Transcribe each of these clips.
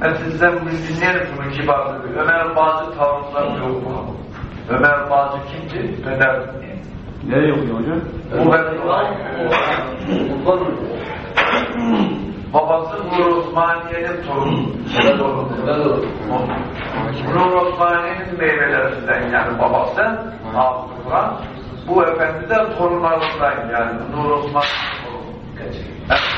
Ben sizden bir dinleyelim bunu kibarlığı. Ömer bazı tavrımlar yok mu? Ömer bazı kimdi? Dinleyin. Nereye okuyor hocam? Bu benim Babası Nur Osmaniye'nin torunu. Nur Osmaniye'nin meyvelerinden yani babası Hafız Kur'an. Bu efendi de torunlarından yani Nur Osmaniye'nin torunu.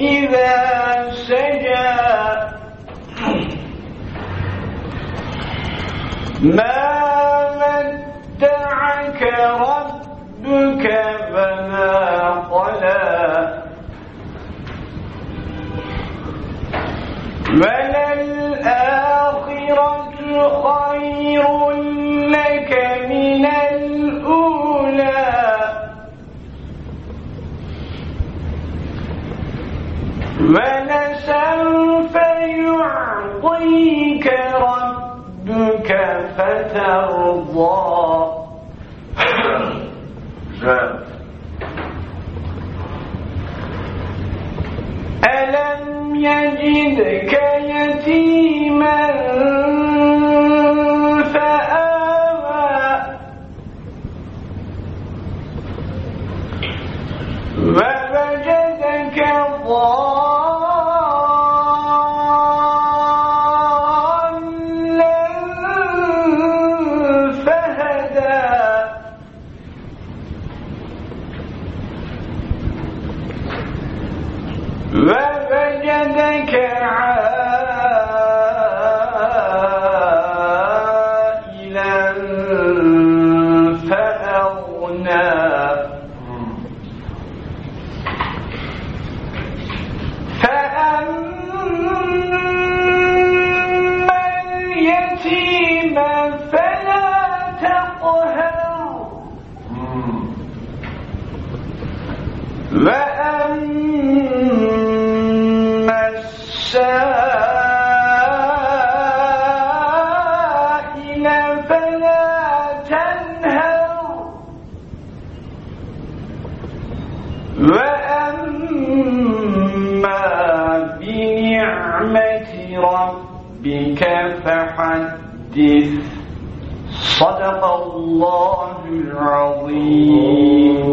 إذا سجى. ما ودعك ربك فما قلى وللآخرة خير لك من الأولى. ولسوف يعطيك ربك فترضى. ألم يجدك يتيما فآوى ووجدك ضالا ووجدك عائلا فأغنى. فأما اليتيم فلا تقهر. وأما ربك فحدث صدق الله العظيم